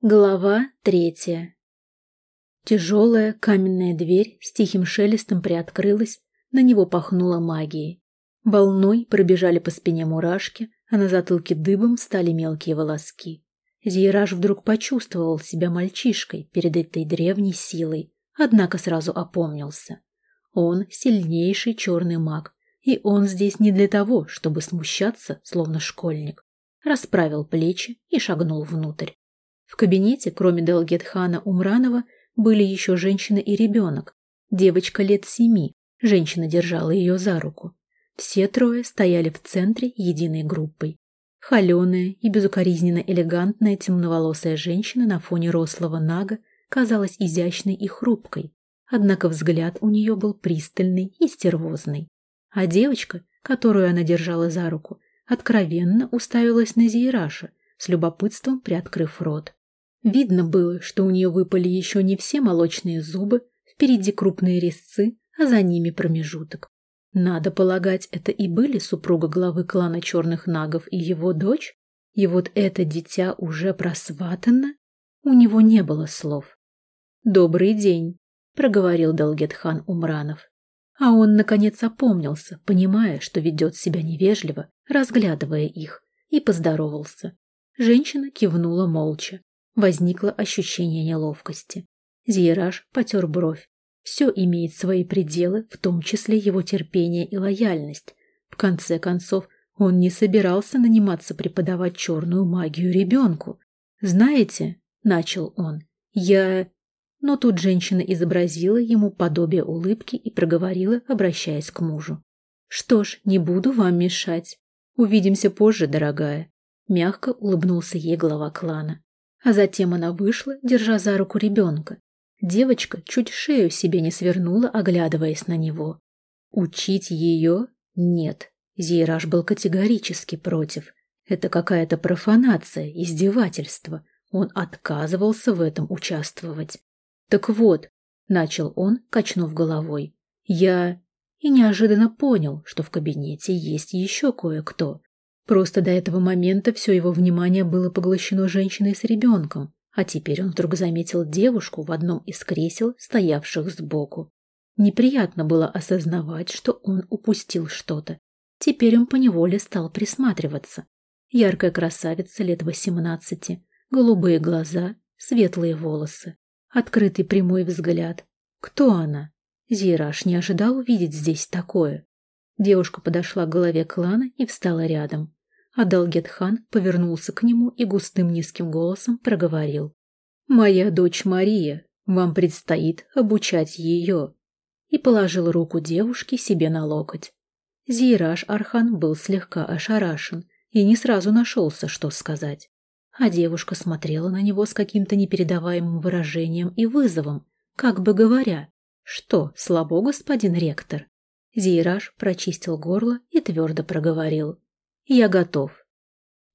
Глава третья. Тяжелая каменная дверь с тихим шелестом приоткрылась, на него пахнуло магией. Волной пробежали по спине мурашки, а на затылке дыбом стали мелкие волоски. Зейраж вдруг почувствовал себя мальчишкой перед этой древней силой, однако сразу опомнился. Он сильнейший черный маг, и он здесь не для того, чтобы смущаться, словно школьник. Расправил плечи и шагнул внутрь. В кабинете, кроме Далгетхана Умранова, были еще женщина и ребенок. Девочка лет семи, женщина держала ее за руку. Все трое стояли в центре единой группой. Холеная и безукоризненно элегантная темноволосая женщина на фоне рослого нага казалась изящной и хрупкой, однако взгляд у нее был пристальный и стервозный. А девочка, которую она держала за руку, откровенно уставилась на Зейраша, с любопытством приоткрыв рот. Видно было, что у нее выпали еще не все молочные зубы, впереди крупные резцы, а за ними промежуток. Надо полагать, это и были супруга главы клана Черных Нагов и его дочь? И вот это дитя уже просватано? У него не было слов. «Добрый день», — проговорил Далгетхан Умранов. А он, наконец, опомнился, понимая, что ведет себя невежливо, разглядывая их, и поздоровался. Женщина кивнула молча. Возникло ощущение неловкости. Зиераж потер бровь. Все имеет свои пределы, в том числе его терпение и лояльность. В конце концов, он не собирался наниматься преподавать черную магию ребенку. «Знаете», — начал он, — «я...» Но тут женщина изобразила ему подобие улыбки и проговорила, обращаясь к мужу. «Что ж, не буду вам мешать. Увидимся позже, дорогая». Мягко улыбнулся ей глава клана. А затем она вышла, держа за руку ребенка. Девочка чуть шею себе не свернула, оглядываясь на него. Учить ее? Нет. Зейраж был категорически против. Это какая-то профанация, издевательство. Он отказывался в этом участвовать. «Так вот», — начал он, качнув головой, — «я...» И неожиданно понял, что в кабинете есть еще кое-кто. Просто до этого момента все его внимание было поглощено женщиной с ребенком, а теперь он вдруг заметил девушку в одном из кресел, стоявших сбоку. Неприятно было осознавать, что он упустил что-то. Теперь он поневоле стал присматриваться. Яркая красавица лет восемнадцати, голубые глаза, светлые волосы, открытый прямой взгляд. Кто она? Зираж не ожидал увидеть здесь такое. Девушка подошла к голове клана и встала рядом. Адалгетхан повернулся к нему и густым низким голосом проговорил. «Моя дочь Мария, вам предстоит обучать ее». И положил руку девушки себе на локоть. Зейраж Архан был слегка ошарашен и не сразу нашелся, что сказать. А девушка смотрела на него с каким-то непередаваемым выражением и вызовом, как бы говоря, «Что, слабо, господин ректор?» Зейраж прочистил горло и твердо проговорил. Я готов.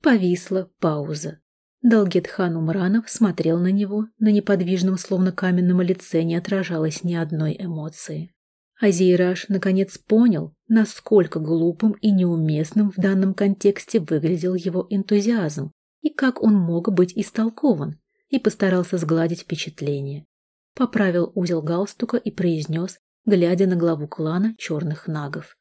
Повисла пауза. Далгетхан Умранов смотрел на него, на неподвижном, словно каменном лице не отражалось ни одной эмоции. Азейраж наконец понял, насколько глупым и неуместным в данном контексте выглядел его энтузиазм и как он мог быть истолкован, и постарался сгладить впечатление. Поправил узел галстука и произнес, глядя на главу клана черных нагов.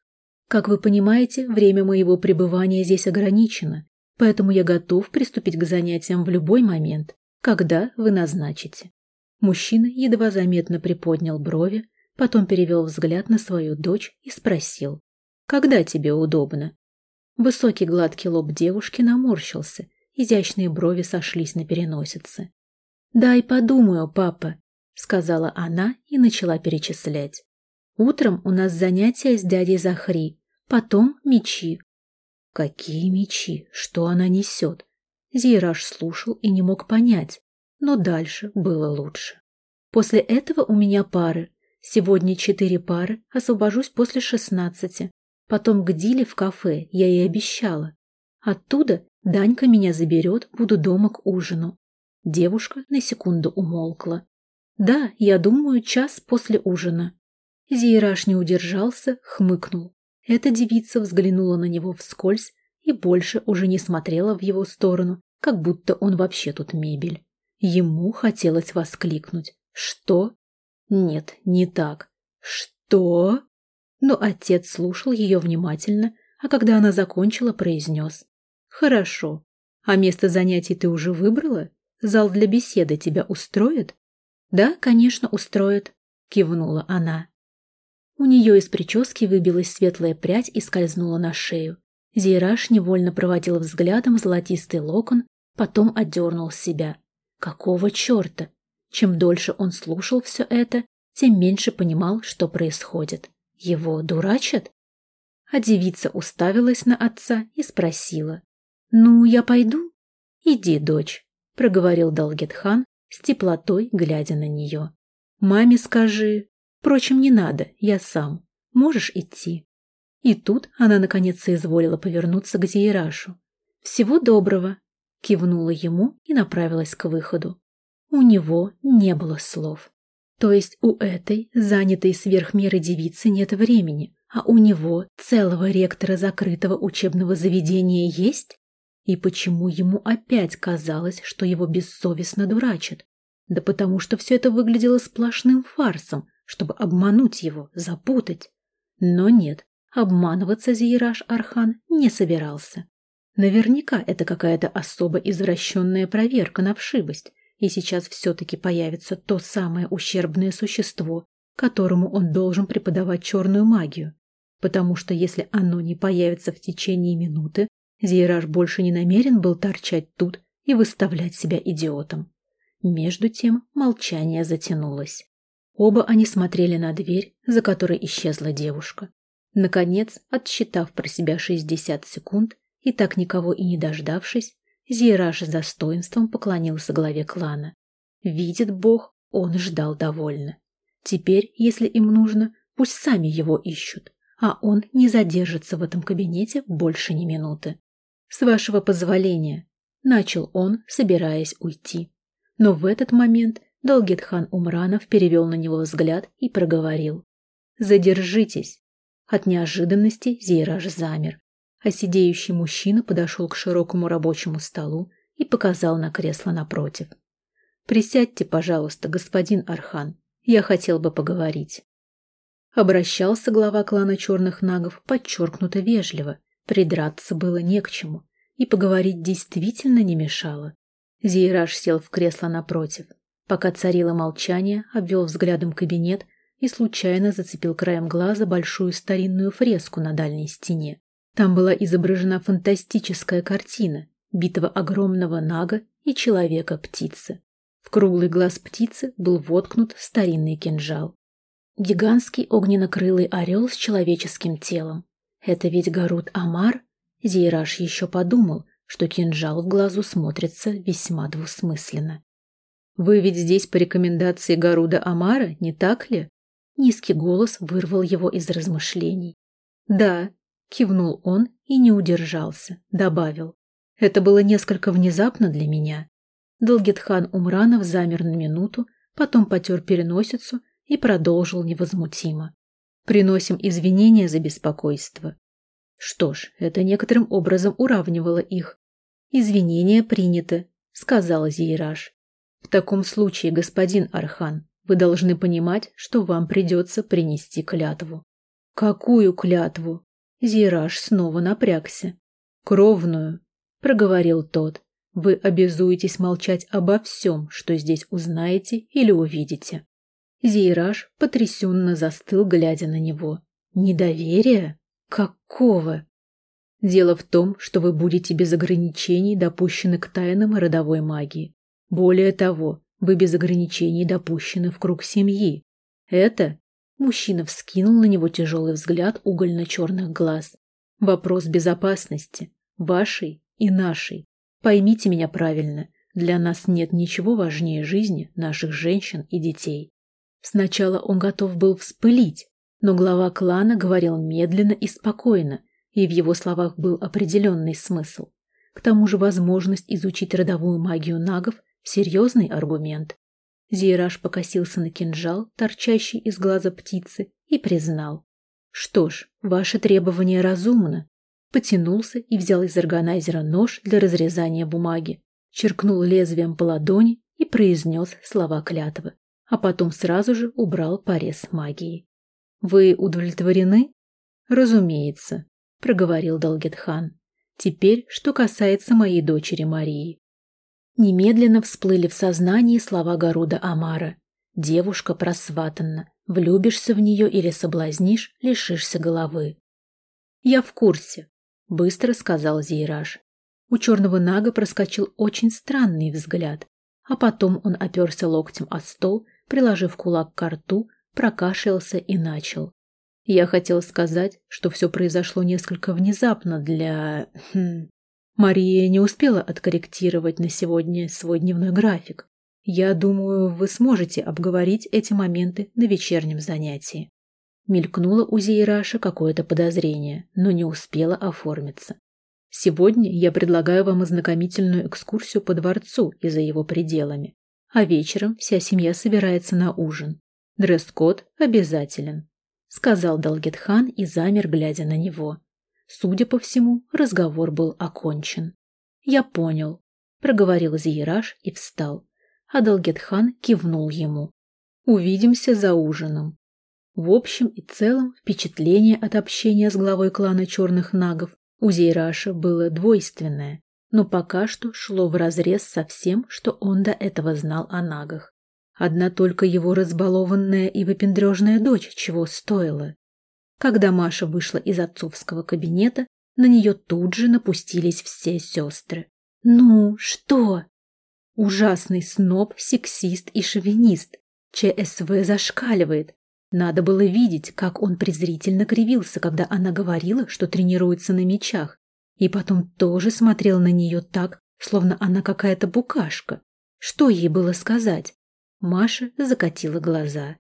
Как вы понимаете, время моего пребывания здесь ограничено, поэтому я готов приступить к занятиям в любой момент, когда вы назначите. Мужчина едва заметно приподнял брови, потом перевел взгляд на свою дочь и спросил, «Когда тебе удобно?» Высокий гладкий лоб девушки наморщился, изящные брови сошлись на переносице. «Дай подумаю, папа», — сказала она и начала перечислять. «Утром у нас занятия с дядей Захри, Потом мечи. Какие мечи? Что она несет? Зейраж слушал и не мог понять, но дальше было лучше. После этого у меня пары. Сегодня четыре пары, освобожусь после шестнадцати. Потом к Диле в кафе, я ей обещала. Оттуда Данька меня заберет, буду дома к ужину. Девушка на секунду умолкла. Да, я думаю, час после ужина. Зейраж не удержался, хмыкнул. Эта девица взглянула на него вскользь и больше уже не смотрела в его сторону, как будто он вообще тут мебель. Ему хотелось воскликнуть. «Что?» «Нет, не так. Что?» Но отец слушал ее внимательно, а когда она закончила, произнес. «Хорошо. А место занятий ты уже выбрала? Зал для беседы тебя устроит?» «Да, конечно, устроит», — кивнула она. У нее из прически выбилась светлая прядь и скользнула на шею. Зейраж невольно проводил взглядом золотистый локон, потом отдернул себя. Какого черта? Чем дольше он слушал все это, тем меньше понимал, что происходит. Его дурачат? А девица уставилась на отца и спросила. «Ну, я пойду?» «Иди, дочь», — проговорил Далгетхан с теплотой, глядя на нее. «Маме скажи. Впрочем, не надо, я сам. Можешь идти?» И тут она наконец соизволила повернуться к Зейрашу. «Всего доброго!» — кивнула ему и направилась к выходу. У него не было слов. То есть у этой, занятой сверх девицы, нет времени, а у него, целого ректора закрытого учебного заведения, есть? И почему ему опять казалось, что его бессовестно дурачат? Да потому что все это выглядело сплошным фарсом, чтобы обмануть его, запутать. Но нет, обманываться Зейраж Архан не собирался. Наверняка это какая-то особо извращенная проверка на вшивость, и сейчас все-таки появится то самое ущербное существо, которому он должен преподавать черную магию. Потому что если оно не появится в течение минуты, Зейраж больше не намерен был торчать тут и выставлять себя идиотом. Между тем молчание затянулось. Оба они смотрели на дверь, за которой исчезла девушка. Наконец, отсчитав про себя 60 секунд и так никого и не дождавшись, Зейраж с достоинством поклонился главе клана. Видит Бог, он ждал довольно. Теперь, если им нужно, пусть сами его ищут, а он не задержится в этом кабинете больше ни минуты. «С вашего позволения», — начал он, собираясь уйти. Но в этот момент Долгетхан Умранов перевел на него взгляд и проговорил. «Задержитесь!» От неожиданности Зейраж замер, а сидеющий мужчина подошел к широкому рабочему столу и показал на кресло напротив. «Присядьте, пожалуйста, господин Архан, я хотел бы поговорить». Обращался глава клана черных нагов подчеркнуто вежливо, Придраться было не к чему, и поговорить действительно не мешало. Зейраж сел в кресло напротив. Пока царило молчание, обвел взглядом кабинет и случайно зацепил краем глаза большую старинную фреску на дальней стене. Там была изображена фантастическая картина битва огромного нага и человека-птицы. В круглый глаз птицы был воткнут старинный кинжал. Гигантский огненно-крылый орел с человеческим телом, это ведь Гарут Амар? Зейраж еще подумал, что кинжал в глазу смотрится весьма двусмысленно. «Вы ведь здесь по рекомендации Гаруда Амара, не так ли?» Низкий голос вырвал его из размышлений. «Да», — кивнул он и не удержался, добавил. «Это было несколько внезапно для меня». Долгетхан Умранов замер на минуту, потом потер переносицу и продолжил невозмутимо. Приносим извинения за беспокойство. Что ж, это некоторым образом уравнивало их. Извинения приняты, сказала Зейраж. В таком случае, господин Архан, вы должны понимать, что вам придется принести клятву. Какую клятву? Зейраж снова напрягся. Кровную, проговорил тот. Вы обязуетесь молчать обо всем, что здесь узнаете или увидите. Зейраж потрясенно застыл, глядя на него. Недоверие? Какого? Дело в том, что вы будете без ограничений допущены к тайнам родовой магии. Более того, вы без ограничений допущены в круг семьи. Это... Мужчина вскинул на него тяжелый взгляд угольно-черных глаз. Вопрос безопасности. Вашей и нашей. Поймите меня правильно. Для нас нет ничего важнее жизни наших женщин и детей. Сначала он готов был вспылить, но глава клана говорил медленно и спокойно, и в его словах был определенный смысл. К тому же возможность изучить родовую магию нагов – серьезный аргумент. Зейраж покосился на кинжал, торчащий из глаза птицы, и признал. «Что ж, ваше требование разумно». Потянулся и взял из органайзера нож для разрезания бумаги, черкнул лезвием по ладони и произнес слова клятвы, а потом сразу же убрал порез магии. «Вы удовлетворены?» «Разумеется», — проговорил Далгетхан. «Теперь, что касается моей дочери Марии». Немедленно всплыли в сознании слова Гаруда Амара. «Девушка просватанна. Влюбишься в нее или соблазнишь, лишишься головы». «Я в курсе», — быстро сказал Зейраж. У черного нага проскочил очень странный взгляд, а потом он оперся локтем о стол, приложив кулак к рту, прокашлялся и начал. Я хотел сказать, что все произошло несколько внезапно для... Хм... Мария не успела откорректировать на сегодня свой дневной график. Я думаю, вы сможете обговорить эти моменты на вечернем занятии. Мелькнуло у Зейраша какое-то подозрение, но не успело оформиться. Сегодня я предлагаю вам ознакомительную экскурсию по дворцу и за его пределами. А вечером вся семья собирается на ужин. Дресс-код обязателен, сказал Далгетхан и замер, глядя на него. Судя по всему, разговор был окончен. Я понял, проговорил Зиераш и встал, а Далгетхан кивнул ему. Увидимся за ужином. В общем и целом, впечатление от общения с главой клана черных нагов у Зейраша было двойственное, но пока что шло вразрез со всем, что он до этого знал о нагах. Одна только его разбалованная и выпендрежная дочь чего стоила. Когда Маша вышла из отцовского кабинета, на нее тут же напустились все сестры. «Ну, что?» Ужасный сноб, сексист и шовинист. ЧСВ зашкаливает. Надо было видеть, как он презрительно кривился, когда она говорила, что тренируется на мечах, и потом тоже смотрел на нее так, словно она какая-то букашка. Что ей было сказать? Маша закатила глаза.